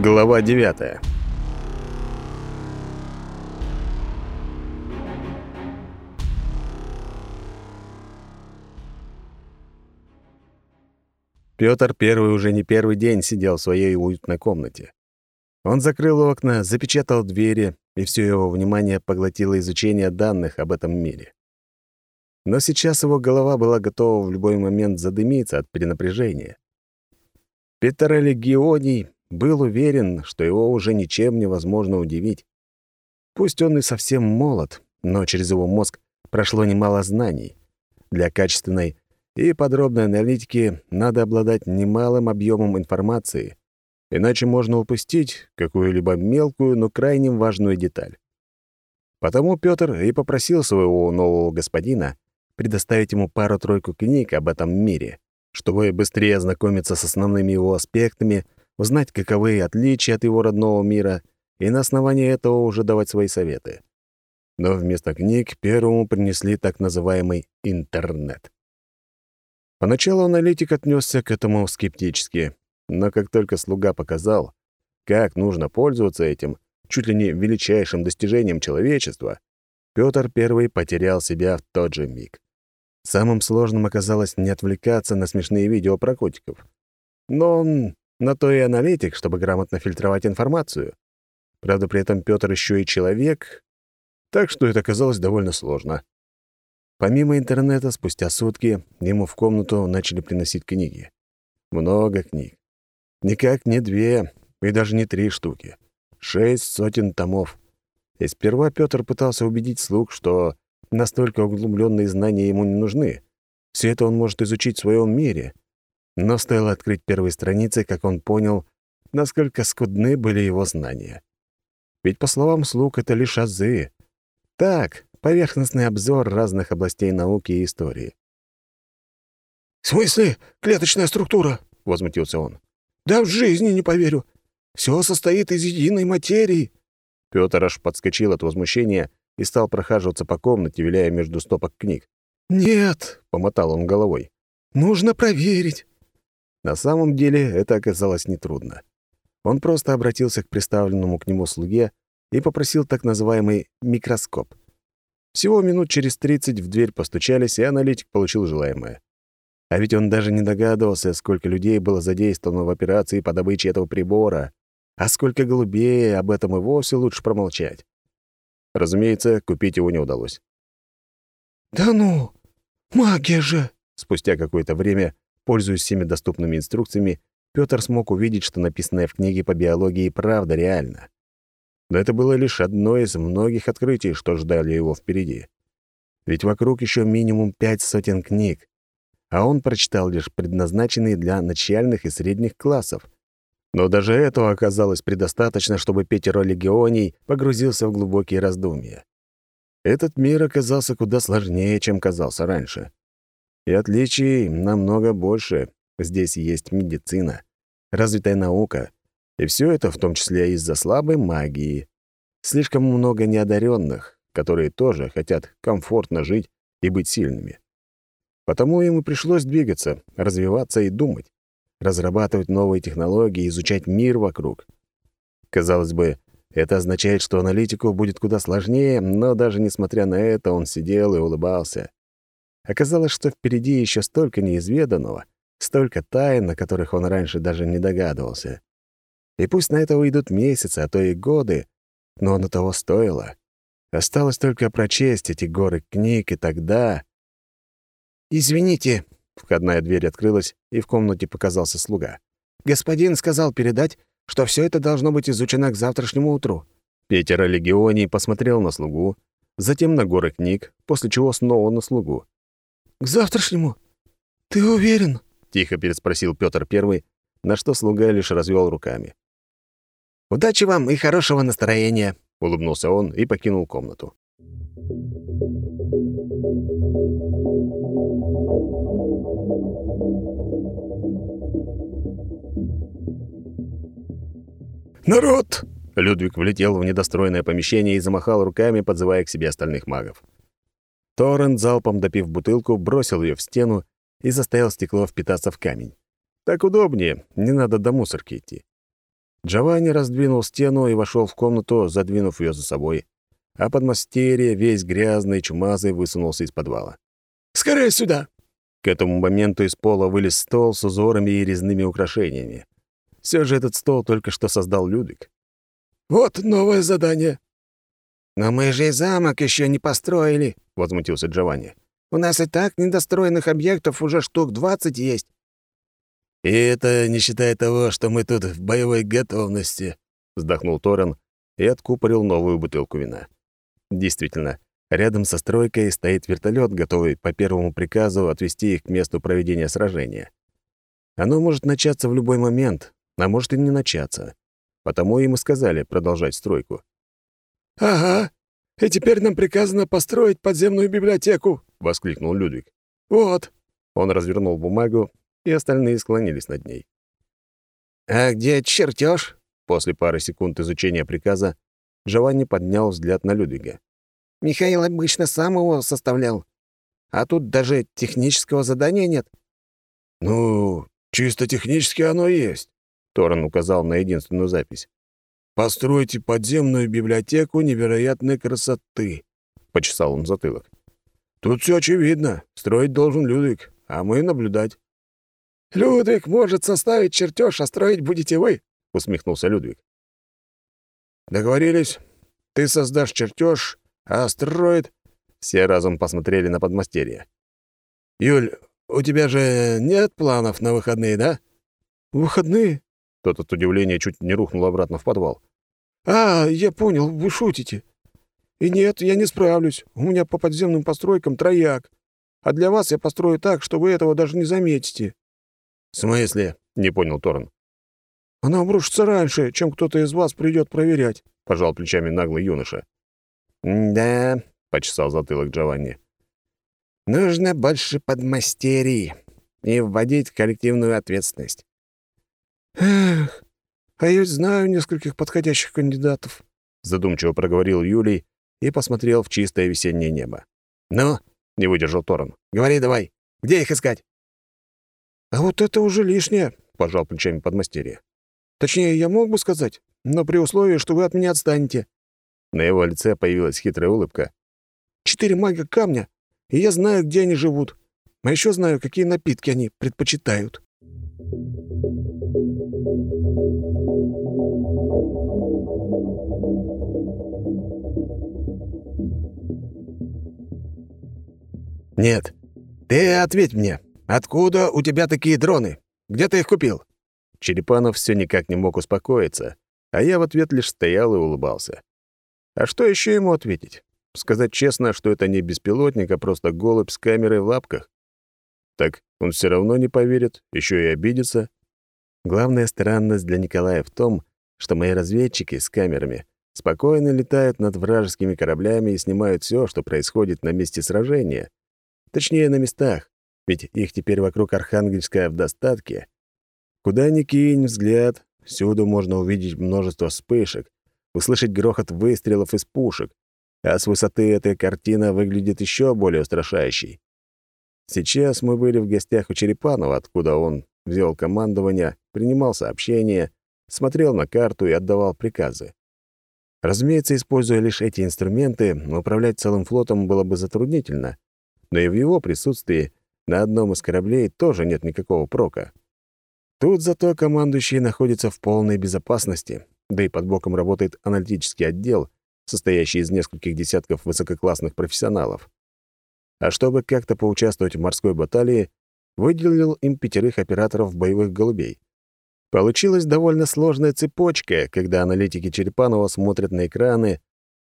Глава 9 Пётр первый уже не первый день сидел в своей уютной комнате. Он закрыл окна, запечатал двери, и все его внимание поглотило изучение данных об этом мире. Но сейчас его голова была готова в любой момент задымиться от перенапряжения. Петр Легионий был уверен, что его уже ничем невозможно удивить. Пусть он и совсем молод, но через его мозг прошло немало знаний. Для качественной и подробной аналитики надо обладать немалым объемом информации, иначе можно упустить какую-либо мелкую, но крайне важную деталь. Потому Пётр и попросил своего нового господина предоставить ему пару-тройку книг об этом мире, чтобы быстрее ознакомиться с основными его аспектами, узнать, каковы отличия от его родного мира, и на основании этого уже давать свои советы. Но вместо книг первому принесли так называемый интернет. Поначалу аналитик отнесся к этому скептически, но как только слуга показал, как нужно пользоваться этим, чуть ли не величайшим достижением человечества, Петр I потерял себя в тот же миг. Самым сложным оказалось не отвлекаться на смешные видео про котиков. Но он на то и аналитик, чтобы грамотно фильтровать информацию. Правда, при этом Петр еще и человек, так что это оказалось довольно сложно. Помимо интернета, спустя сутки ему в комнату начали приносить книги. Много книг. Никак не две и даже не три штуки. Шесть сотен томов. И сперва Петр пытался убедить слуг, что настолько углубленные знания ему не нужны. Все это он может изучить в своем мире. Но стоило открыть первые страницы, как он понял, насколько скудны были его знания. Ведь, по словам слуг, это лишь азы. Так, поверхностный обзор разных областей науки и истории. «В смысле клеточная структура?» — возмутился он. «Да в жизни не поверю. Все состоит из единой материи». Пётр аж подскочил от возмущения и стал прохаживаться по комнате, виляя между стопок книг. «Нет», — помотал он головой. «Нужно проверить». На самом деле это оказалось нетрудно. Он просто обратился к приставленному к нему слуге и попросил так называемый микроскоп. Всего минут через 30 в дверь постучались, и аналитик получил желаемое. А ведь он даже не догадывался, сколько людей было задействовано в операции по добыче этого прибора, а сколько голубей, об этом и вовсе лучше промолчать. Разумеется, купить его не удалось. «Да ну! Магия же!» Спустя какое-то время, пользуясь всеми доступными инструкциями, Пётр смог увидеть, что написанное в книге по биологии правда реально. Но это было лишь одно из многих открытий, что ждали его впереди. Ведь вокруг еще минимум пять сотен книг, а он прочитал лишь предназначенные для начальных и средних классов. Но даже этого оказалось предостаточно, чтобы Петеро Легионий погрузился в глубокие раздумья. Этот мир оказался куда сложнее, чем казался раньше. И отличий намного больше. Здесь есть медицина, развитая наука, и все это в том числе из-за слабой магии. Слишком много неодаренных, которые тоже хотят комфортно жить и быть сильными. Потому ему пришлось двигаться, развиваться и думать, разрабатывать новые технологии, изучать мир вокруг. Казалось бы, это означает, что аналитику будет куда сложнее, но даже несмотря на это он сидел и улыбался. Оказалось, что впереди еще столько неизведанного, столько тайн, о которых он раньше даже не догадывался. И пусть на это уйдут месяцы, а то и годы, но оно того стоило. Осталось только прочесть эти горы книг, и тогда... «Извините», — входная дверь открылась, и в комнате показался слуга. «Господин сказал передать, что все это должно быть изучено к завтрашнему утру». Петер Легионий посмотрел на слугу, затем на горы книг, после чего снова на слугу. «К завтрашнему? Ты уверен?» — тихо переспросил Петр Первый, на что слуга лишь развел руками. «Удачи вам и хорошего настроения», — улыбнулся он и покинул комнату. «Народ!» — Людвиг влетел в недостроенное помещение и замахал руками, подзывая к себе остальных магов. Торрент, залпом допив бутылку, бросил ее в стену и заставил стекло впитаться в камень. Так удобнее, не надо до мусорки идти. Джованни раздвинул стену и вошел в комнату, задвинув ее за собой. А подмастерье, весь грязный, чумазый, высунулся из подвала. «Скорее сюда!» К этому моменту из пола вылез стол с узорами и резными украшениями. Все же этот стол только что создал Людвиг. «Вот новое задание». «Но мы же и замок еще не построили», — возмутился Джованни. «У нас и так недостроенных объектов уже штук двадцать есть». «И это не считая того, что мы тут в боевой готовности», — вздохнул Торрен и откупорил новую бутылку вина. Действительно, рядом со стройкой стоит вертолет, готовый по первому приказу отвезти их к месту проведения сражения. Оно может начаться в любой момент, а может и не начаться. Потому им и сказали продолжать стройку. «Ага, и теперь нам приказано построить подземную библиотеку», — воскликнул Людвиг. «Вот». Он развернул бумагу, и остальные склонились над ней. «А где чертеж? После пары секунд изучения приказа Джованни поднял взгляд на Людвига. «Михаил обычно сам его составлял. А тут даже технического задания нет». «Ну, чисто технически оно есть», — Торрен указал на единственную запись. «Постройте подземную библиотеку невероятной красоты», — почесал он затылок. «Тут все очевидно. Строить должен Людвиг, а мы наблюдать». «Людвиг может составить чертеж, а строить будете вы», — усмехнулся Людвиг. «Договорились. Ты создашь чертеж, а строит...» Все разом посмотрели на подмастерье. «Юль, у тебя же нет планов на выходные, да?» «Выходные?» Тот от удивления чуть не рухнул обратно в подвал. «А, я понял, вы шутите. И нет, я не справлюсь. У меня по подземным постройкам трояк. А для вас я построю так, что вы этого даже не заметите». «В смысле?» — не понял Торн. Она обрушится раньше, чем кто-то из вас придет проверять», — пожал плечами наглый юноша. «Да», — почесал затылок Джованни. «Нужно больше подмастерий и вводить коллективную ответственность». «Эх, а я ведь знаю нескольких подходящих кандидатов», — задумчиво проговорил Юлий и посмотрел в чистое весеннее небо. «Ну?» — не выдержал Торон. «Говори давай, где их искать?» «А вот это уже лишнее», — пожал плечами подмастерье. Точнее, я мог бы сказать, но при условии, что вы от меня отстанете». На его лице появилась хитрая улыбка. «Четыре мага камня, и я знаю, где они живут. А еще знаю, какие напитки они предпочитают». «Нет. Ты ответь мне, откуда у тебя такие дроны? Где ты их купил?» Черепанов все никак не мог успокоиться, а я в ответ лишь стоял и улыбался. А что еще ему ответить? Сказать честно, что это не беспилотник, а просто голубь с камерой в лапках? Так он все равно не поверит, еще и обидится. Главная странность для Николая в том, что мои разведчики с камерами спокойно летают над вражескими кораблями и снимают все, что происходит на месте сражения. Точнее, на местах, ведь их теперь вокруг Архангельска в достатке — Куда ни кинь взгляд, всюду можно увидеть множество вспышек, услышать грохот выстрелов из пушек, а с высоты эта картина выглядит еще более устрашающей. Сейчас мы были в гостях у Черепанова, откуда он взял командование, принимал сообщения, смотрел на карту и отдавал приказы. Разумеется, используя лишь эти инструменты, управлять целым флотом было бы затруднительно, но и в его присутствии на одном из кораблей тоже нет никакого прока. Тут зато командующий находится в полной безопасности, да и под боком работает аналитический отдел, состоящий из нескольких десятков высококлассных профессионалов. А чтобы как-то поучаствовать в морской баталии, выделил им пятерых операторов боевых голубей. Получилась довольно сложная цепочка, когда аналитики Черепанова смотрят на экраны,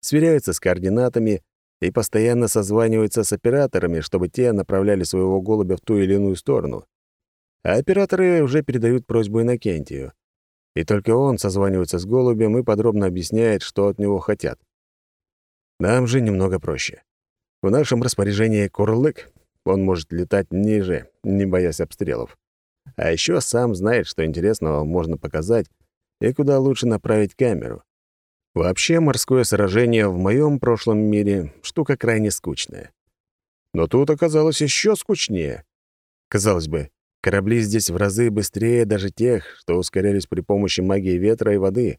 сверяются с координатами и постоянно созваниваются с операторами, чтобы те направляли своего голубя в ту или иную сторону а операторы уже передают просьбу Иннокентию. И только он созванивается с голубем и подробно объясняет, что от него хотят. Нам же немного проще. В нашем распоряжении курлык, он может летать ниже, не боясь обстрелов. А еще сам знает, что интересного можно показать и куда лучше направить камеру. Вообще, морское сражение в моем прошлом мире — штука крайне скучная. Но тут оказалось еще скучнее. Казалось бы, корабли здесь в разы быстрее даже тех, что ускорялись при помощи магии ветра и воды.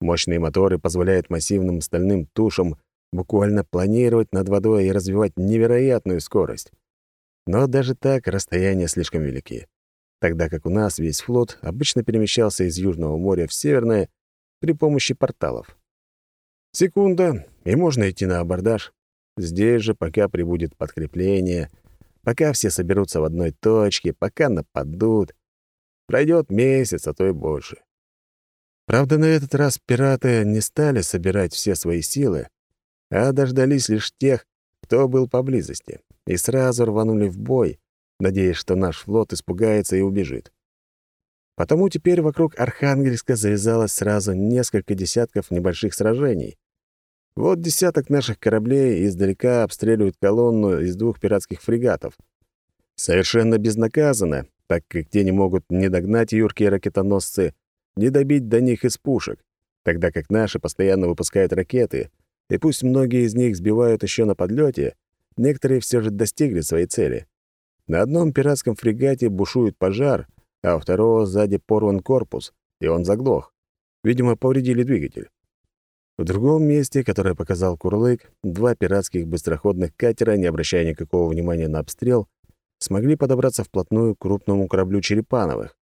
Мощные моторы позволяют массивным стальным тушам буквально планировать над водой и развивать невероятную скорость. Но даже так расстояния слишком велики, тогда как у нас весь флот обычно перемещался из Южного моря в Северное при помощи порталов. Секунда, и можно идти на абордаж. Здесь же, пока прибудет подкрепление, пока все соберутся в одной точке, пока нападут, пройдет месяц, а то и больше. Правда, на этот раз пираты не стали собирать все свои силы, а дождались лишь тех, кто был поблизости, и сразу рванули в бой, надеясь, что наш флот испугается и убежит. Потому теперь вокруг Архангельска завязалось сразу несколько десятков небольших сражений. Вот десяток наших кораблей издалека обстреливают колонну из двух пиратских фрегатов. Совершенно безнаказанно, так как те не могут ни догнать юркие ракетоносцы, ни добить до них из пушек, тогда как наши постоянно выпускают ракеты, и пусть многие из них сбивают еще на подлете, некоторые все же достигли своей цели. На одном пиратском фрегате бушует пожар — а у второго сзади порван корпус, и он заглох. Видимо, повредили двигатель. В другом месте, которое показал Курлык, два пиратских быстроходных катера, не обращая никакого внимания на обстрел, смогли подобраться вплотную к крупному кораблю Черепановых.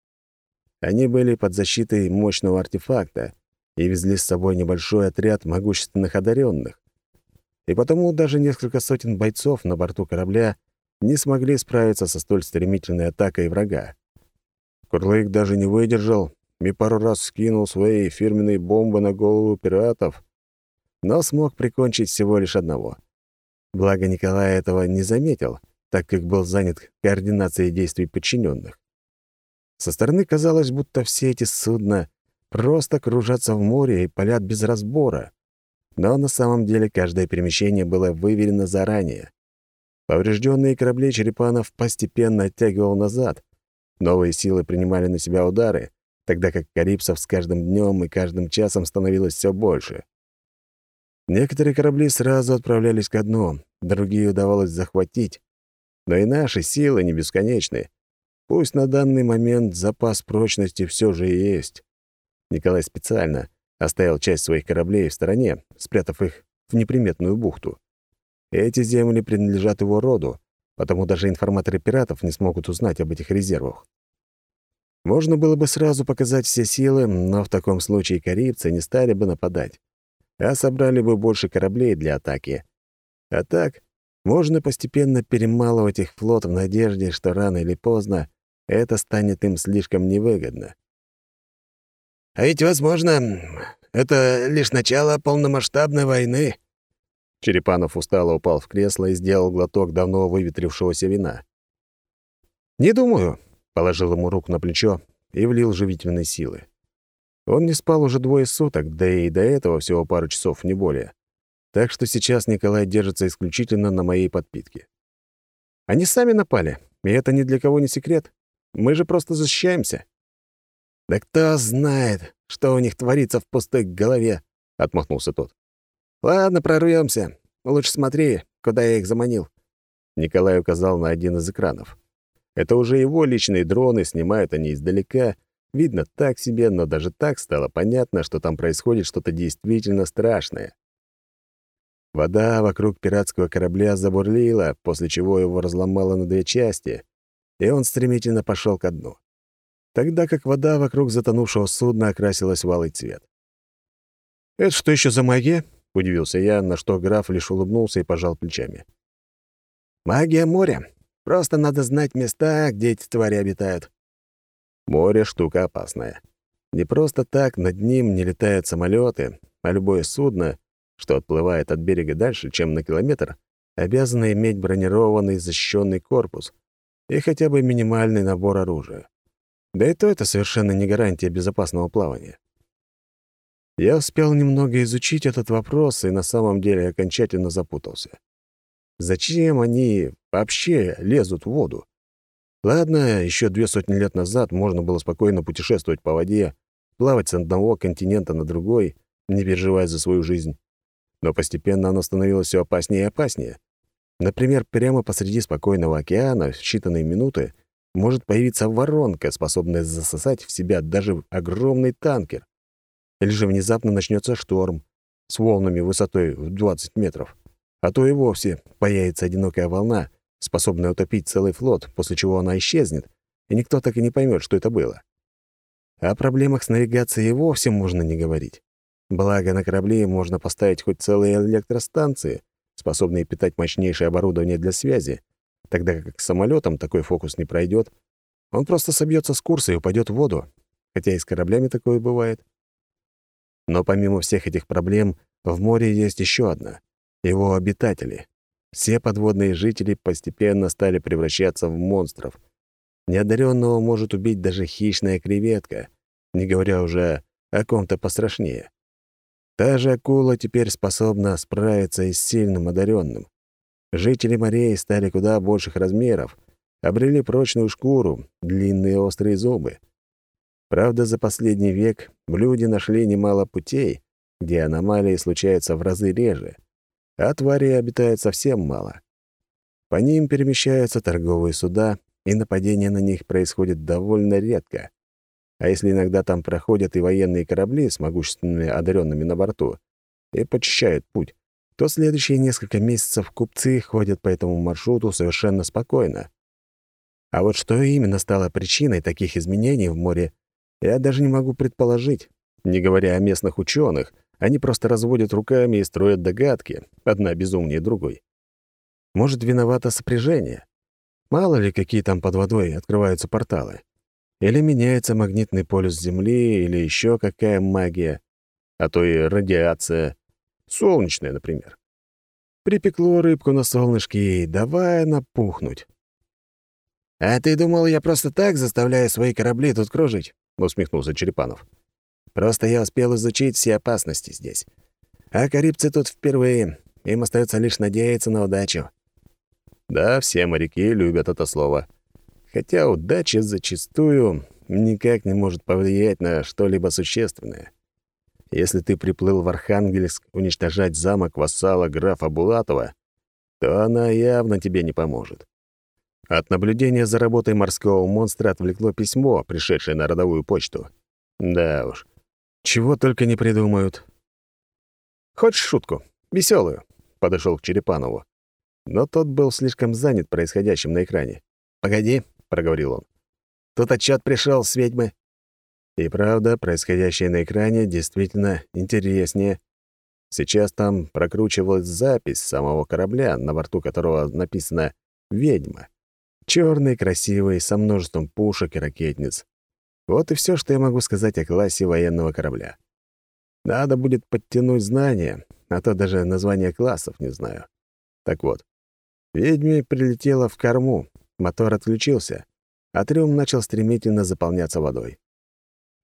Они были под защитой мощного артефакта и везли с собой небольшой отряд могущественных одаренных. И потому даже несколько сотен бойцов на борту корабля не смогли справиться со столь стремительной атакой врага. Курлык даже не выдержал и пару раз скинул свои фирменные бомбы на голову пиратов, но смог прикончить всего лишь одного. Благо Николай этого не заметил, так как был занят координацией действий подчиненных. Со стороны казалось, будто все эти судна просто кружатся в море и палят без разбора. Но на самом деле каждое перемещение было выверено заранее. Поврежденные корабли Черепанов постепенно оттягивал назад, Новые силы принимали на себя удары, тогда как карибцев с каждым днем и каждым часом становилось все больше. Некоторые корабли сразу отправлялись ко дну, другие удавалось захватить. Но и наши силы не бесконечны. Пусть на данный момент запас прочности все же есть. Николай специально оставил часть своих кораблей в стороне, спрятав их в неприметную бухту. Эти земли принадлежат его роду, потому даже информаторы пиратов не смогут узнать об этих резервах. Можно было бы сразу показать все силы, но в таком случае карибцы не стали бы нападать, а собрали бы больше кораблей для атаки. А так, можно постепенно перемалывать их флот в надежде, что рано или поздно это станет им слишком невыгодно. «А ведь, возможно, это лишь начало полномасштабной войны», Черепанов устало упал в кресло и сделал глоток давно выветрившегося вина. «Не думаю», — положил ему руку на плечо и влил живительной силы. Он не спал уже двое суток, да и до этого всего пару часов, не более. Так что сейчас Николай держится исключительно на моей подпитке. Они сами напали, и это ни для кого не секрет. Мы же просто защищаемся. «Да кто знает, что у них творится в пустой голове», — отмахнулся тот. «Ладно, прорвемся. Лучше смотри, куда я их заманил». Николай указал на один из экранов. Это уже его личные дроны, снимают они издалека. Видно так себе, но даже так стало понятно, что там происходит что-то действительно страшное. Вода вокруг пиратского корабля забурлила, после чего его разломало на две части, и он стремительно пошел ко дну. Тогда как вода вокруг затонувшего судна окрасилась в алый цвет. «Это что еще за магия?» Удивился я, на что граф лишь улыбнулся и пожал плечами. «Магия моря. Просто надо знать места, где эти твари обитают». Море — штука опасная. Не просто так над ним не летают самолеты, а любое судно, что отплывает от берега дальше, чем на километр, обязано иметь бронированный защищенный корпус и хотя бы минимальный набор оружия. Да и то это совершенно не гарантия безопасного плавания. Я успел немного изучить этот вопрос и на самом деле окончательно запутался. Зачем они вообще лезут в воду? Ладно, еще две сотни лет назад можно было спокойно путешествовать по воде, плавать с одного континента на другой, не переживая за свою жизнь. Но постепенно оно становилось все опаснее и опаснее. Например, прямо посреди спокойного океана в считанные минуты может появиться воронка, способная засосать в себя даже огромный танкер. Или же внезапно начнется шторм с волнами высотой в 20 метров. А то и вовсе появится одинокая волна, способная утопить целый флот, после чего она исчезнет, и никто так и не поймет, что это было. О проблемах с навигацией вовсе можно не говорить. Благо, на корабле можно поставить хоть целые электростанции, способные питать мощнейшее оборудование для связи, тогда как с самолетом такой фокус не пройдет. Он просто собьется с курса и упадет в воду, хотя и с кораблями такое бывает. Но помимо всех этих проблем, в море есть еще одна — его обитатели. Все подводные жители постепенно стали превращаться в монстров. Неодаренного может убить даже хищная креветка, не говоря уже о ком-то пострашнее. Та же акула теперь способна справиться и с сильным одаренным. Жители морей стали куда больших размеров, обрели прочную шкуру, длинные острые зубы. Правда, за последний век люди нашли немало путей, где аномалии случаются в разы реже, а тварей обитает совсем мало. По ним перемещаются торговые суда, и нападения на них происходят довольно редко. А если иногда там проходят и военные корабли с могущественными одаренными на борту и почищают путь, то следующие несколько месяцев купцы ходят по этому маршруту совершенно спокойно. А вот что именно стало причиной таких изменений в море, я даже не могу предположить. Не говоря о местных ученых, они просто разводят руками и строят догадки, одна безумнее другой. Может, виновато сопряжение? Мало ли, какие там под водой открываются порталы. Или меняется магнитный полюс Земли, или еще какая магия, а то и радиация. Солнечная, например. Припекло рыбку на солнышке и давай напухнуть. «А ты думал, я просто так заставляю свои корабли тут кружить?» — усмехнулся Черепанов. «Просто я успел изучить все опасности здесь. А карибцы тут впервые. Им остается лишь надеяться на удачу». Да, все моряки любят это слово хотя удача зачастую никак не может повлиять на что-либо существенное. Если ты приплыл в Архангельск уничтожать замок вассала графа Булатова, то она явно тебе не поможет. От наблюдения за работой морского монстра отвлекло письмо, пришедшее на родовую почту. Да уж, чего только не придумают. «Хочешь шутку? Веселую? подошел к Черепанову. Но тот был слишком занят происходящим на экране. «Погоди, — проговорил он. «Тут отчет пришел с ведьмы». И правда, происходящее на экране действительно интереснее. Сейчас там прокручивалась запись самого корабля, на борту которого написано «Ведьма». Черный, красивый, со множеством пушек и ракетниц. Вот и все, что я могу сказать о классе военного корабля. Надо будет подтянуть знания, а то даже название классов не знаю. Так вот, ведьме прилетела в корму, Мотор отключился, а трюм начал стремительно заполняться водой.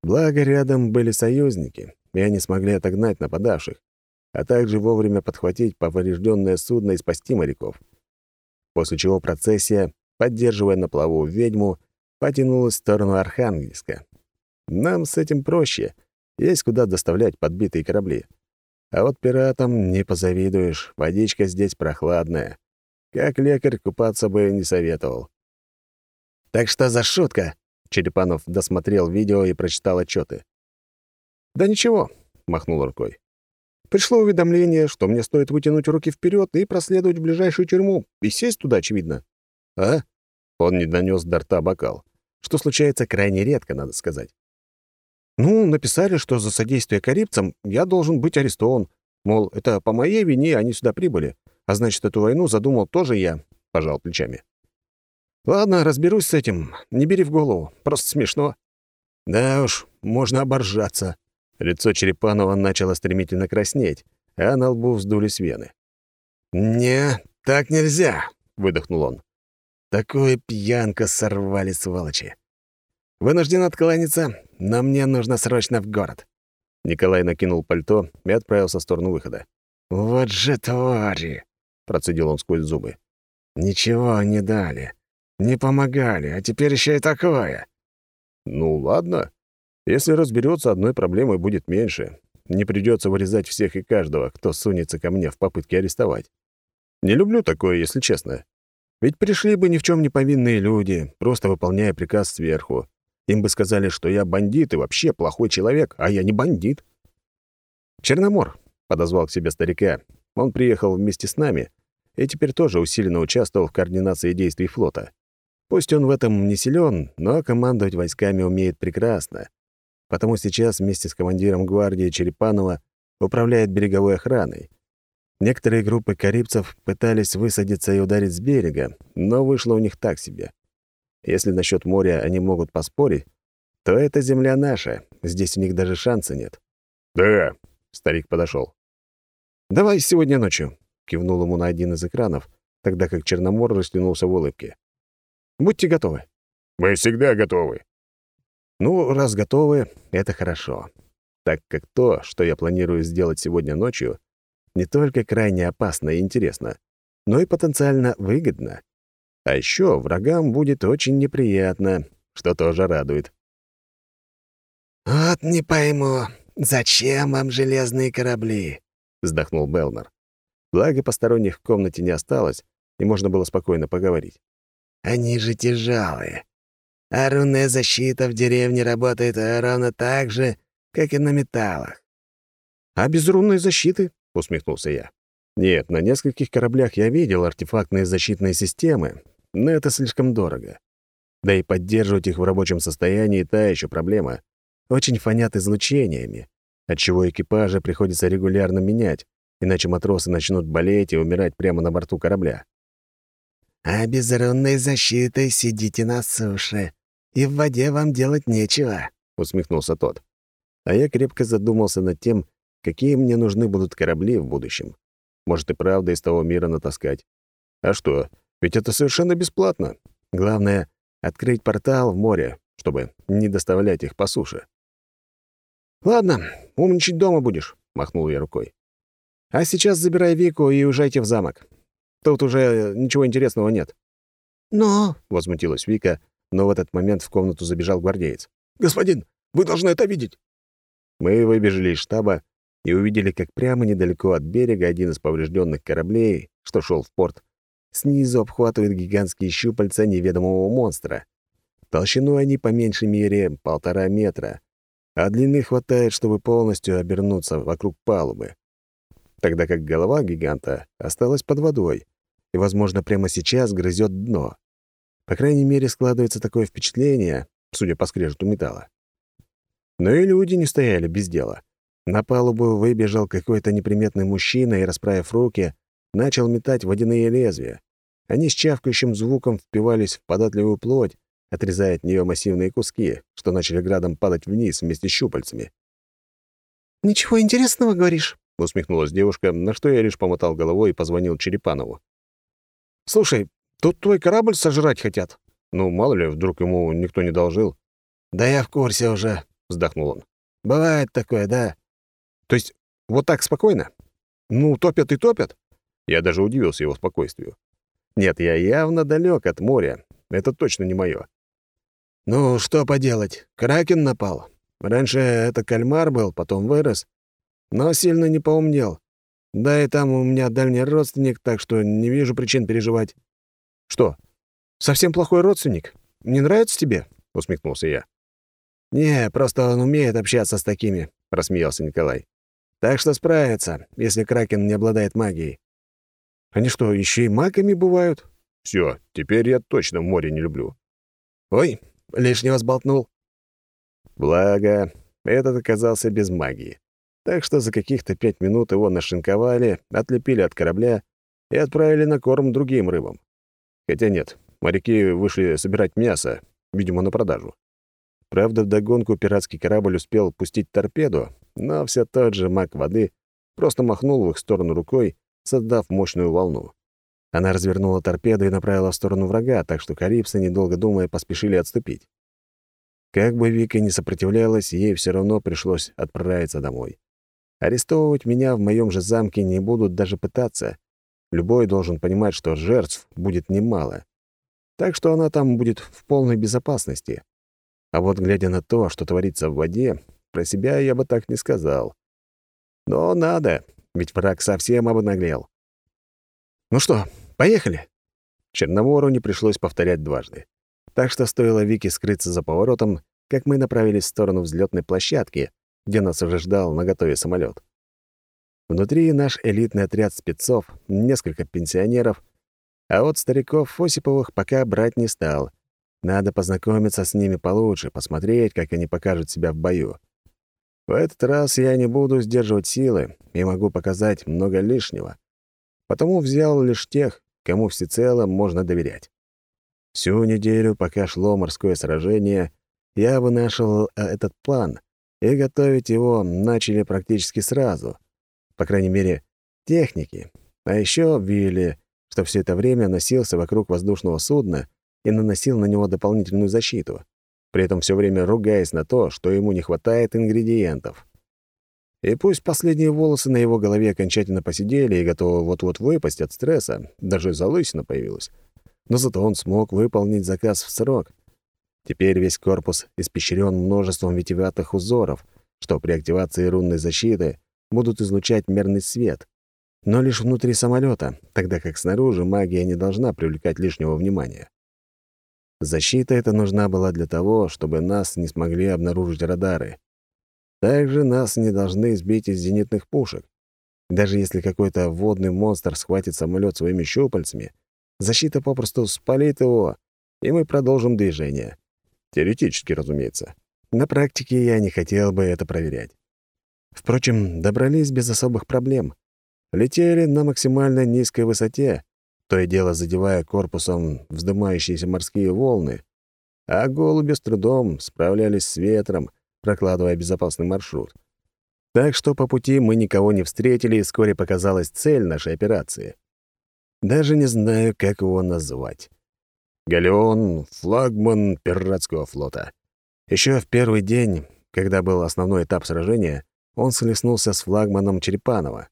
Благо, рядом были союзники, и они смогли отогнать нападавших, а также вовремя подхватить поврежденное судно и спасти моряков. После чего процессия, поддерживая на плаву ведьму, потянулась в сторону Архангельска. Нам с этим проще, есть куда доставлять подбитые корабли. А вот пиратам не позавидуешь, водичка здесь прохладная. Как лекарь купаться бы не советовал. «Так что за шутка?» Черепанов досмотрел видео и прочитал отчеты. «Да ничего», — махнул рукой. «Пришло уведомление, что мне стоит вытянуть руки вперед и проследовать в ближайшую тюрьму, и сесть туда, очевидно». «А?» Он не донес до рта бокал, что случается крайне редко, надо сказать. «Ну, написали, что за содействие карибцам я должен быть арестован. Мол, это по моей вине они сюда прибыли. А значит, эту войну задумал тоже я, — пожал плечами. Ладно, разберусь с этим. Не бери в голову. Просто смешно. Да уж, можно оборжаться. Лицо Черепанова начало стремительно краснеть, а на лбу вздулись вены. «Не, так нельзя», — выдохнул он. «Такое пьянка сорвали, сволочи. Вынужден откланяться, но мне нужно срочно в город». Николай накинул пальто и отправился в сторону выхода. «Вот же твари!» — процедил он сквозь зубы. «Ничего не дали. Не помогали, а теперь еще и такое». «Ну, ладно. Если разберется, одной проблемой будет меньше. Не придется вырезать всех и каждого, кто сунется ко мне в попытке арестовать. Не люблю такое, если честно. Ведь пришли бы ни в чем не повинные люди, просто выполняя приказ сверху. Им бы сказали, что я бандит и вообще плохой человек, а я не бандит. «Черномор», — подозвал к себе старика. Он приехал вместе с нами и теперь тоже усиленно участвовал в координации действий флота. Пусть он в этом не силен, но командовать войсками умеет прекрасно. Потому сейчас вместе с командиром гвардии Черепанова управляет береговой охраной. Некоторые группы карибцев пытались высадиться и ударить с берега, но вышло у них так себе. Если насчет моря они могут поспорить, то эта земля наша, здесь у них даже шанса нет. «Да», — старик подошел. «Давай сегодня ночью», — кивнул ему на один из экранов, тогда как Черномор растянулся в улыбке. «Будьте готовы». «Мы всегда готовы». «Ну, раз готовы, это хорошо, так как то, что я планирую сделать сегодня ночью, не только крайне опасно и интересно, но и потенциально выгодно. А еще врагам будет очень неприятно, что тоже радует. «Вот не пойму, зачем вам железные корабли?» — вздохнул Белнер. Благо, посторонних в комнате не осталось, и можно было спокойно поговорить. «Они же тяжелые. А рунная защита в деревне работает ровно так же, как и на металлах». «А без рунной защиты?» — усмехнулся я. «Нет, на нескольких кораблях я видел артефактные защитные системы, но это слишком дорого. Да и поддерживать их в рабочем состоянии — та еще проблема. Очень фонят излучениями, отчего экипажи приходится регулярно менять, иначе матросы начнут болеть и умирать прямо на борту корабля. «А без рунной защиты сидите на суше, и в воде вам делать нечего», — усмехнулся тот. А я крепко задумался над тем, какие мне нужны будут корабли в будущем. Может, и правда из того мира натаскать. А что, ведь это совершенно бесплатно. Главное — открыть портал в море, чтобы не доставлять их по суше. «Ладно, умничать дома будешь», — махнул я рукой. «А сейчас забирай Вику и уезжайте в замок. Тут уже ничего интересного нет». «Но...» — возмутилась Вика, но в этот момент в комнату забежал гвардеец. «Господин, вы должны это видеть!» Мы выбежали из штаба и увидели, как прямо недалеко от берега один из поврежденных кораблей, что шел в порт, снизу обхватывает гигантские щупальца неведомого монстра. Толщину они по меньшей мере полтора метра, а длины хватает, чтобы полностью обернуться вокруг палубы. Тогда как голова гиганта осталась под водой и, возможно, прямо сейчас грызет дно. По крайней мере, складывается такое впечатление, судя по скрежету металла. Но и люди не стояли без дела. На палубу выбежал какой-то неприметный мужчина и, расправив руки, начал метать водяные лезвия. Они с чавкающим звуком впивались в податливую плоть, отрезая от нее массивные куски, что начали градом падать вниз вместе с щупальцами. «Ничего интересного, говоришь?» — усмехнулась девушка, на что я лишь помотал головой и позвонил Черепанову. «Слушай, тут твой корабль сожрать хотят. Ну, мало ли, вдруг ему никто не должил». «Да я в курсе уже», — вздохнул он. «Бывает такое, да. То есть вот так спокойно? Ну, топят и топят? Я даже удивился его спокойствию. Нет, я явно далек от моря. Это точно не мое. Ну, что поделать, кракен напал. Раньше это кальмар был, потом вырос. Но сильно не поумнел. Да и там у меня дальний родственник, так что не вижу причин переживать. Что, совсем плохой родственник? Не нравится тебе? Усмехнулся я. «Не, просто он умеет общаться с такими», — рассмеялся Николай. Так что справится, если Кракен не обладает магией. Они что, еще и магами бывают? Все, теперь я точно в море не люблю. Ой, лишнего сболтнул. Благо, этот оказался без магии. Так что за каких-то пять минут его нашинковали, отлепили от корабля и отправили на корм другим рыбам. Хотя нет, моряки вышли собирать мясо, видимо, на продажу. Правда, вдогонку пиратский корабль успел пустить торпеду, но все тот же маг воды просто махнул в их сторону рукой, создав мощную волну. Она развернула торпеду и направила в сторону врага, так что карибцы, недолго думая, поспешили отступить. Как бы Вика не сопротивлялась, ей все равно пришлось отправиться домой. Арестовывать меня в моем же замке не будут даже пытаться. Любой должен понимать, что жертв будет немало. Так что она там будет в полной безопасности. А вот глядя на то, что творится в воде, про себя я бы так не сказал. Но надо, ведь враг совсем обнаглел. «Ну что, поехали?» Черномору не пришлось повторять дважды. Так что стоило Вике скрыться за поворотом, как мы направились в сторону взлетной площадки, где нас уже ждал наготове самолет. Внутри наш элитный отряд спецов, несколько пенсионеров, а вот стариков Осиповых пока брать не стал. Надо познакомиться с ними получше, посмотреть, как они покажут себя в бою. В этот раз я не буду сдерживать силы и могу показать много лишнего. Потому взял лишь тех, кому всецело можно доверять. Всю неделю, пока шло морское сражение, я вынашивал э, этот план, и готовить его начали практически сразу. По крайней мере, техники. А еще Вилли, что все это время носился вокруг воздушного судна и наносил на него дополнительную защиту, при этом все время ругаясь на то, что ему не хватает ингредиентов. И пусть последние волосы на его голове окончательно посидели и готовы вот-вот выпасть от стресса, даже залысина появилась, но зато он смог выполнить заказ в срок. Теперь весь корпус испещрен множеством витиеватых узоров, что при активации рунной защиты будут излучать мерный свет. Но лишь внутри самолета, тогда как снаружи магия не должна привлекать лишнего внимания. Защита эта нужна была для того, чтобы нас не смогли обнаружить радары. Также нас не должны сбить из зенитных пушек. Даже если какой-то водный монстр схватит самолет своими щупальцами, защита попросту спалит его, и мы продолжим движение. Теоретически, разумеется. На практике я не хотел бы это проверять. Впрочем, добрались без особых проблем. Летели на максимально низкой высоте, то и дело задевая корпусом вздымающиеся морские волны, а голуби с трудом справлялись с ветром, прокладывая безопасный маршрут. Так что по пути мы никого не встретили, и вскоре показалась цель нашей операции. Даже не знаю, как его назвать. Галеон — флагман пиратского флота. Еще в первый день, когда был основной этап сражения, он слеснулся с флагманом Черепанова.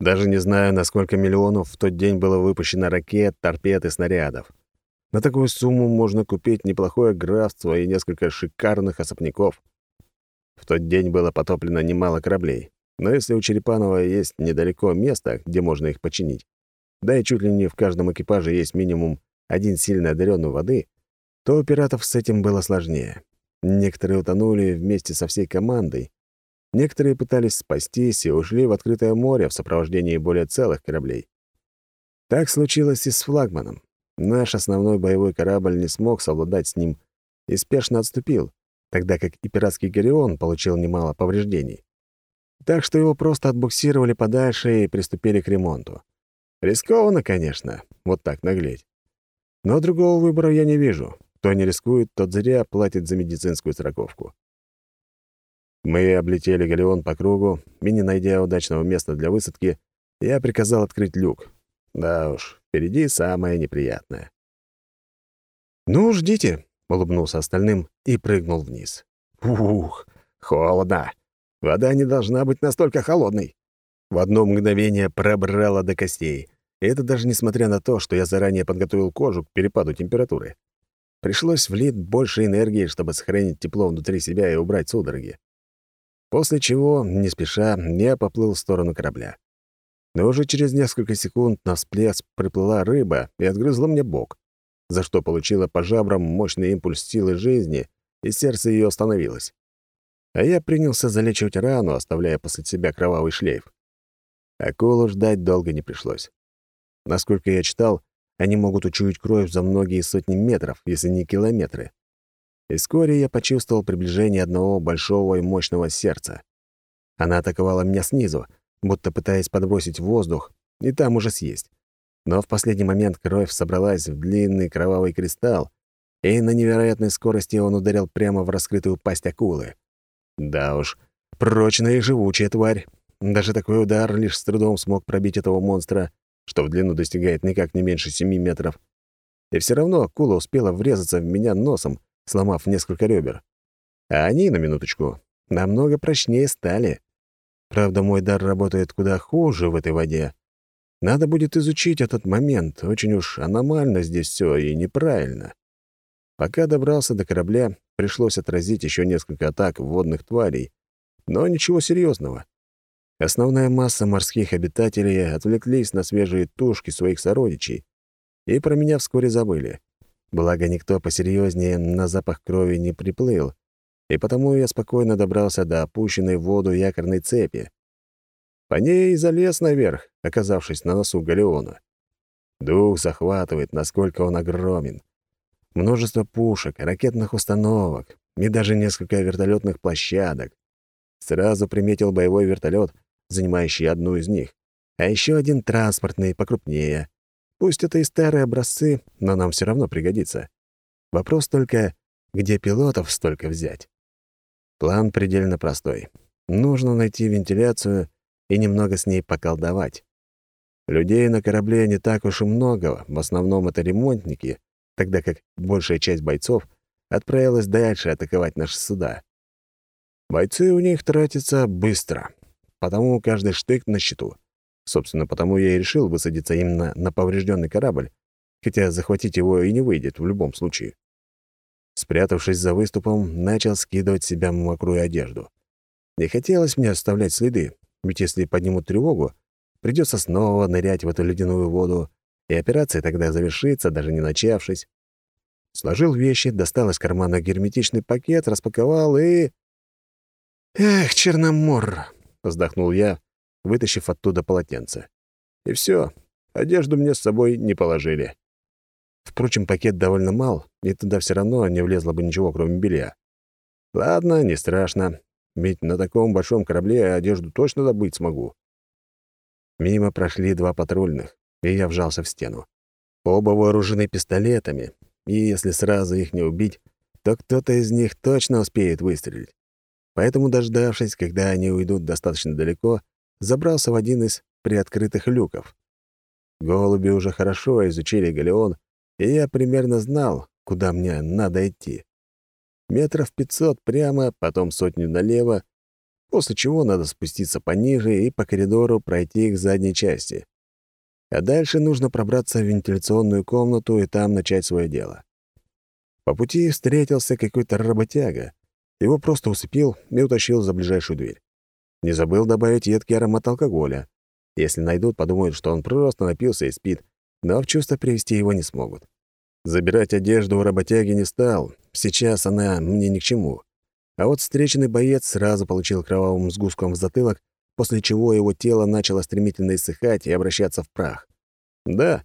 Даже не знаю, на сколько миллионов в тот день было выпущено ракет, торпед и снарядов. На такую сумму можно купить неплохое графство и несколько шикарных особняков. В тот день было потоплено немало кораблей, но если у Черепанова есть недалеко место, где можно их починить, да и чуть ли не в каждом экипаже есть минимум один сильно одаренный воды, то у пиратов с этим было сложнее. Некоторые утонули вместе со всей командой, Некоторые пытались спастись и ушли в открытое море в сопровождении более целых кораблей. Так случилось и с флагманом. Наш основной боевой корабль не смог совладать с ним и спешно отступил, тогда как и пиратский Герион получил немало повреждений. Так что его просто отбуксировали подальше и приступили к ремонту. Рискованно, конечно, вот так наглеть. Но другого выбора я не вижу. Кто не рискует, тот зря платит за медицинскую страховку. Мы облетели галеон по кругу, и, не найдя удачного места для высадки, я приказал открыть люк. Да уж, впереди самое неприятное. «Ну, ждите», — улыбнулся остальным и прыгнул вниз. «Ух, холодно! Вода не должна быть настолько холодной!» В одно мгновение пробрало до костей. И это даже несмотря на то, что я заранее подготовил кожу к перепаду температуры. Пришлось влить больше энергии, чтобы сохранить тепло внутри себя и убрать судороги. После чего, не спеша, я поплыл в сторону корабля. Но уже через несколько секунд на всплеск приплыла рыба и отгрызла мне бок, за что получила по жабрам мощный импульс силы жизни, и сердце ее остановилось. А я принялся залечивать рану, оставляя после себя кровавый шлейф. Акулу ждать долго не пришлось. Насколько я читал, они могут учуять кровь за многие сотни метров, если не километры и вскоре я почувствовал приближение одного большого и мощного сердца. Она атаковала меня снизу, будто пытаясь подбросить воздух и там уже съесть. Но в последний момент кровь собралась в длинный кровавый кристалл, и на невероятной скорости он ударил прямо в раскрытую пасть акулы. Да уж, прочная и живучая тварь. Даже такой удар лишь с трудом смог пробить этого монстра, что в длину достигает никак не меньше семи метров. И все равно акула успела врезаться в меня носом, сломав несколько ребер. А они, на минуточку, намного прочнее стали. Правда, мой дар работает куда хуже в этой воде. Надо будет изучить этот момент. Очень уж аномально здесь все и неправильно. Пока добрался до корабля, пришлось отразить еще несколько атак водных тварей. Но ничего серьезного. Основная масса морских обитателей отвлеклись на свежие тушки своих сородичей. и про меня вскоре забыли. Благо, никто посерьезнее на запах крови не приплыл, и потому я спокойно добрался до опущенной в воду якорной цепи. По ней залез наверх, оказавшись на носу галеона. Дух захватывает, насколько он огромен. Множество пушек, ракетных установок и даже несколько вертолетных площадок. Сразу приметил боевой вертолет, занимающий одну из них, а еще один транспортный, покрупнее. Пусть это и старые образцы, но нам все равно пригодится. Вопрос только, где пилотов столько взять? План предельно простой. Нужно найти вентиляцию и немного с ней поколдовать. Людей на корабле не так уж и много, в основном это ремонтники, тогда как большая часть бойцов отправилась дальше атаковать наши суда. Бойцы у них тратятся быстро, потому каждый штык на счету. Собственно, потому я и решил высадиться именно на поврежденный корабль, хотя захватить его и не выйдет в любом случае. Спрятавшись за выступом, начал скидывать с себя мокрую одежду. Не хотелось мне оставлять следы, ведь если поднимут тревогу, придется снова нырять в эту ледяную воду, и операция тогда завершится, даже не начавшись. Сложил вещи, достал из кармана герметичный пакет, распаковал и... «Эх, Черномор!» — вздохнул я, вытащив оттуда полотенце. И все, одежду мне с собой не положили. Впрочем, пакет довольно мал, и туда все равно не влезло бы ничего, кроме белья. Ладно, не страшно, ведь на таком большом корабле одежду точно добыть смогу. Мимо прошли два патрульных, и я вжался в стену. Оба вооружены пистолетами, и если сразу их не убить, то кто-то из них точно успеет выстрелить. Поэтому, дождавшись, когда они уйдут достаточно далеко, забрался в один из приоткрытых люков. Голуби уже хорошо изучили галеон, и я примерно знал, куда мне надо идти. Метров пятьсот прямо, потом сотню налево, после чего надо спуститься пониже и по коридору пройти к задней части. А дальше нужно пробраться в вентиляционную комнату и там начать свое дело. По пути встретился какой-то работяга. Его просто усыпил и утащил за ближайшую дверь. Не забыл добавить едкий аромат алкоголя. Если найдут, подумают, что он просто напился и спит, но в чувство привести его не смогут. Забирать одежду у работяги не стал, сейчас она мне ни к чему. А вот встреченный боец сразу получил кровавым сгустком в затылок, после чего его тело начало стремительно иссыхать и обращаться в прах. Да,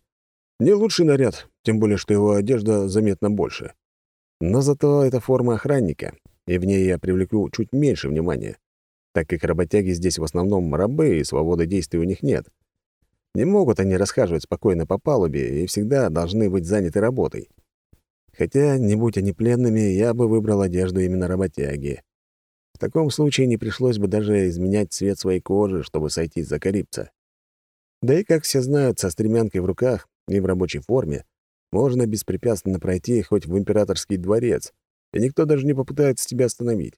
не лучший наряд, тем более, что его одежда заметно больше. Но зато это форма охранника, и в ней я привлеку чуть меньше внимания так как работяги здесь в основном рабы, и свободы действий у них нет. Не могут они расхаживать спокойно по палубе и всегда должны быть заняты работой. Хотя, не будь они пленными, я бы выбрал одежду именно работяги. В таком случае не пришлось бы даже изменять цвет своей кожи, чтобы сойти за карибца. Да и, как все знают, со стремянкой в руках и в рабочей форме можно беспрепятственно пройти хоть в императорский дворец, и никто даже не попытается тебя остановить.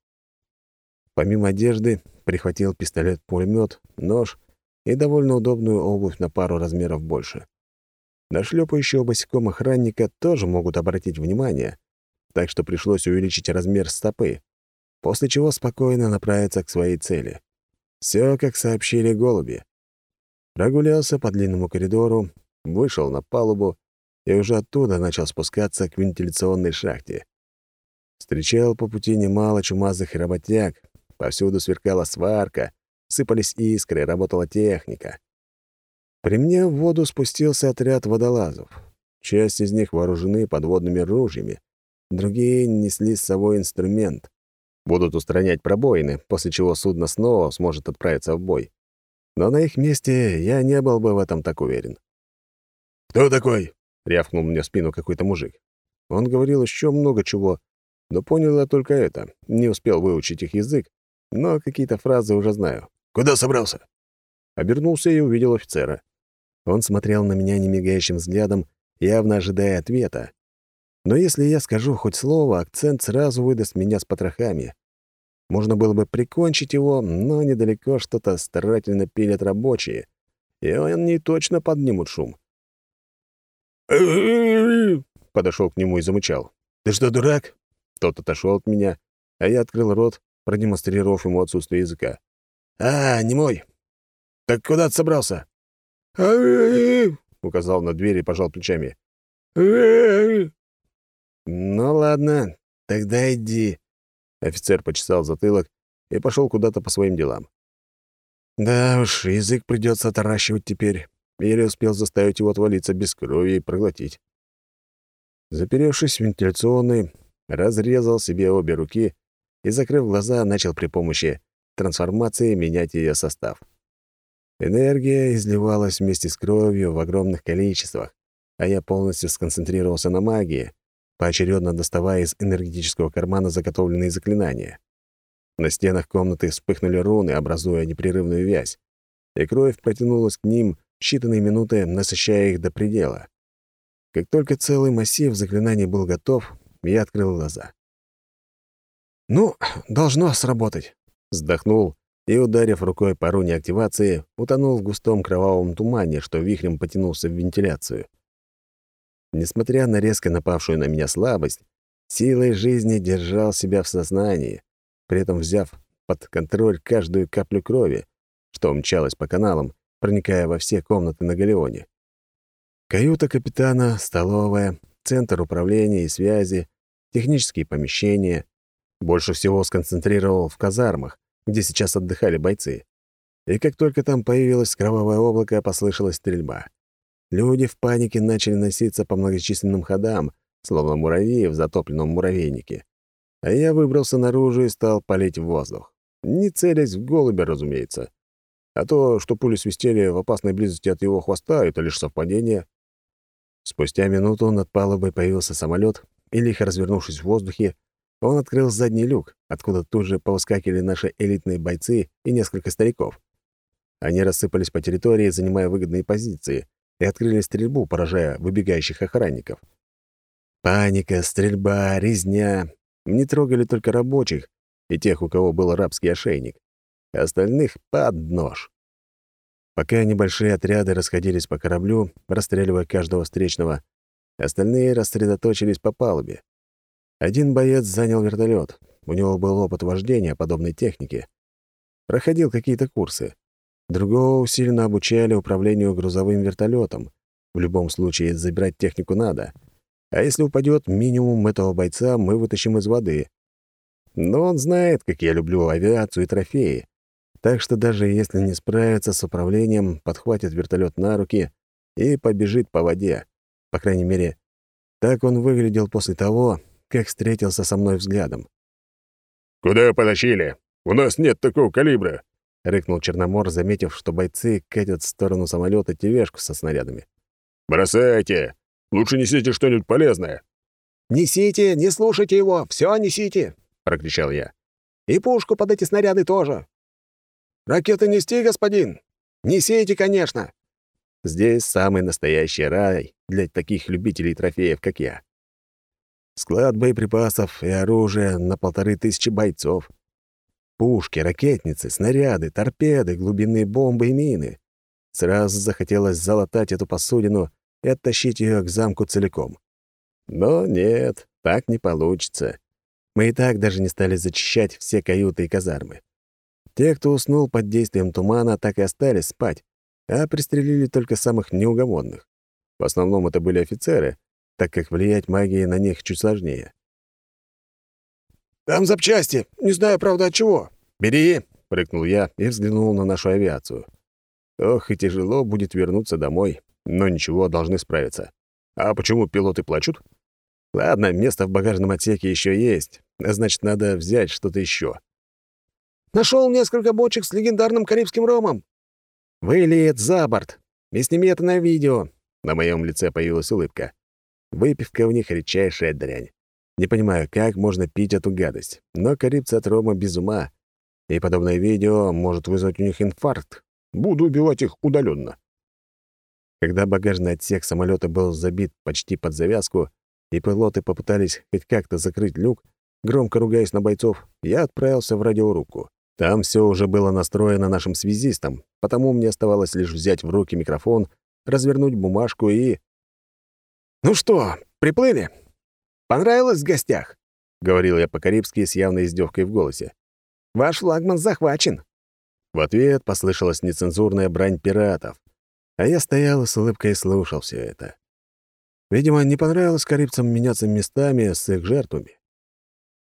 Помимо одежды, прихватил пистолет-пулемет, нож и довольно удобную обувь на пару размеров больше. На шлепающего босиком охранника тоже могут обратить внимание, так что пришлось увеличить размер стопы, после чего спокойно направиться к своей цели. Все, как сообщили голуби. Прогулялся по длинному коридору, вышел на палубу и уже оттуда начал спускаться к вентиляционной шахте. Встречал по пути немало чумазых работяг, Повсюду сверкала сварка, сыпались искры, работала техника. При мне в воду спустился отряд водолазов. Часть из них вооружены подводными ружьями, другие несли с собой инструмент. Будут устранять пробоины, после чего судно снова сможет отправиться в бой. Но на их месте я не был бы в этом так уверен. «Кто такой?» — рявкнул мне в спину какой-то мужик. Он говорил еще много чего, но понял я только это, не успел выучить их язык, но какие-то фразы уже знаю. «Куда собрался?» Обернулся и увидел офицера. Он смотрел на меня немигающим взглядом, явно ожидая ответа. Но если я скажу хоть слово, акцент сразу выдаст меня с потрохами. Можно было бы прикончить его, но недалеко что-то старательно пилят рабочие, и они точно поднимут шум. Подошел к нему и замычал. «Ты что, дурак?» Тот отошел от меня, а я открыл рот, продемонстрировав ему отсутствие языка. «А, не мой. Так куда ты собрался?» указал на дверь и пожал плечами. «Ну ладно, тогда иди». Офицер почесал затылок и пошел куда-то по своим делам. Да уж, язык придется отращивать теперь. Еле успел заставить его отвалиться без крови и проглотить. Заперевшись в вентиляционной, разрезал себе обе руки и, закрыв глаза, начал при помощи трансформации менять ее состав. Энергия изливалась вместе с кровью в огромных количествах, а я полностью сконцентрировался на магии, поочередно доставая из энергетического кармана заготовленные заклинания. На стенах комнаты вспыхнули руны, образуя непрерывную вязь, и кровь протянулась к ним в считанные минуты, насыщая их до предела. Как только целый массив заклинаний был готов, я открыл глаза. «Ну, должно сработать», — вздохнул и, ударив рукой по руне активации, утонул в густом кровавом тумане, что вихрем потянулся в вентиляцию. Несмотря на резко напавшую на меня слабость, силой жизни держал себя в сознании, при этом взяв под контроль каждую каплю крови, что мчалась по каналам, проникая во все комнаты на галеоне. Каюта капитана, столовая, центр управления и связи, технические помещения. Больше всего сконцентрировал в казармах, где сейчас отдыхали бойцы. И как только там появилось кровавое облако, послышалась стрельба. Люди в панике начали носиться по многочисленным ходам, словно муравьи в затопленном муравейнике. А я выбрался наружу и стал палить в воздух. Не целясь в голубя, разумеется. А то, что пули свистели в опасной близости от его хвоста, это лишь совпадение. Спустя минуту над палубой появился самолет, и, лихо развернувшись в воздухе, он открыл задний люк, откуда тут же повыскакивали наши элитные бойцы и несколько стариков. Они рассыпались по территории, занимая выгодные позиции, и открыли стрельбу, поражая выбегающих охранников. Паника, стрельба, резня. Не трогали только рабочих и тех, у кого был рабский ошейник. Остальных — под нож. Пока небольшие отряды расходились по кораблю, расстреливая каждого встречного, остальные рассредоточились по палубе. Один боец занял вертолет. У него был опыт вождения подобной техники. Проходил какие-то курсы. Другого усиленно обучали управлению грузовым вертолетом. В любом случае, забирать технику надо. А если упадет минимум этого бойца, мы вытащим из воды. Но он знает, как я люблю авиацию и трофеи. Так что даже если не справится с управлением, подхватит вертолет на руки и побежит по воде. По крайней мере, так он выглядел после того, как встретился со мной взглядом. «Куда потащили? У нас нет такого калибра!» — рыкнул Черномор, заметив, что бойцы катят в сторону самолета тележку со снарядами. «Бросайте! Лучше несите что-нибудь полезное!» «Несите, не слушайте его, все несите!» — прокричал я. «И пушку под эти снаряды тоже!» «Ракеты нести, господин? Несите, конечно!» Здесь самый настоящий рай для таких любителей трофеев, как я. Склад боеприпасов и оружия на полторы тысячи бойцов. Пушки, ракетницы, снаряды, торпеды, глубинные бомбы и мины. Сразу захотелось залатать эту посудину и оттащить ее к замку целиком. Но нет, так не получится. Мы и так даже не стали зачищать все каюты и казармы. Те, кто уснул под действием тумана, так и остались спать, а пристрелили только самых неугомонных. В основном это были офицеры, так как влиять магией на них чуть сложнее. «Там запчасти. Не знаю, правда, от чего». «Бери!» — прыгнул я и взглянул на нашу авиацию. Ох, и тяжело будет вернуться домой, но ничего, должны справиться. А почему пилоты плачут? Ладно, место в багажном отсеке еще есть, а значит, надо взять что-то еще. Нашел несколько бочек с легендарным карибским ромом. Вылет за борт. И сними это на видео. На моем лице появилась улыбка. Выпивка у них редчайшая дрянь. Не понимаю, как можно пить эту гадость, но карибцы от рома без ума, и подобное видео может вызвать у них инфаркт. Буду убивать их удаленно. Когда багажный отсек самолета был забит почти под завязку, и пилоты попытались хоть как-то закрыть люк, громко ругаясь на бойцов, я отправился в радиорубку. Там все уже было настроено нашим связистом, потому мне оставалось лишь взять в руки микрофон, развернуть бумажку и «Ну что, приплыли? Понравилось в гостях?» — говорил я по-карибски с явной издевкой в голосе. «Ваш флагман захвачен». В ответ послышалась нецензурная брань пиратов, а я стоял и с улыбкой слушал все это. Видимо, не понравилось карибцам меняться местами с их жертвами.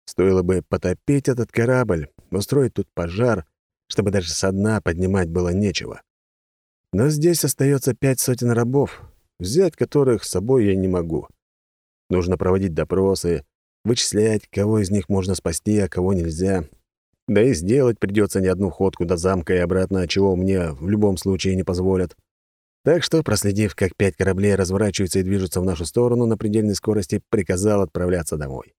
Стоило бы потопить этот корабль, устроить тут пожар, чтобы даже со дна поднимать было нечего. Но здесь остается пять сотен рабов, взять которых с собой я не могу. Нужно проводить допросы, вычислять, кого из них можно спасти, а кого нельзя. Да и сделать придется не одну ходку до замка и обратно, чего мне в любом случае не позволят. Так что, проследив, как пять кораблей разворачиваются и движутся в нашу сторону на предельной скорости, приказал отправляться домой.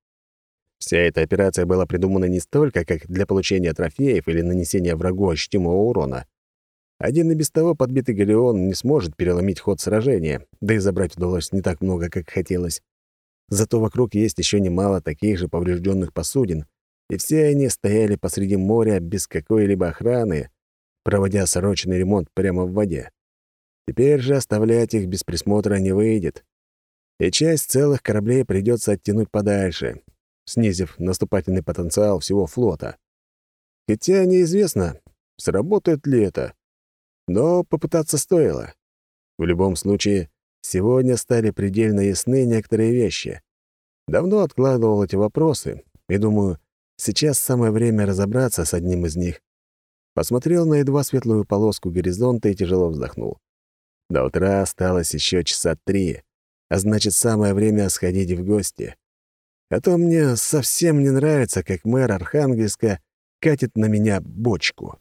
Вся эта операция была придумана не столько как для получения трофеев или нанесения врагу ощутимого урона. Один и без того подбитый галеон не сможет переломить ход сражения, да и забрать удалось не так много, как хотелось. Зато вокруг есть еще немало таких же поврежденных посудин, и все они стояли посреди моря без какой-либо охраны, проводя срочный ремонт прямо в воде. Теперь же оставлять их без присмотра не выйдет. И часть целых кораблей придется оттянуть подальше, снизив наступательный потенциал всего флота. Хотя неизвестно, сработает ли это. Но попытаться стоило. В любом случае, сегодня стали предельно ясны некоторые вещи. Давно откладывал эти вопросы, и думаю, сейчас самое время разобраться с одним из них. Посмотрел на едва светлую полоску горизонта и тяжело вздохнул. До утра осталось еще часа три, а значит, самое время сходить в гости. А то мне совсем не нравится, как мэр Архангельска катит на меня бочку.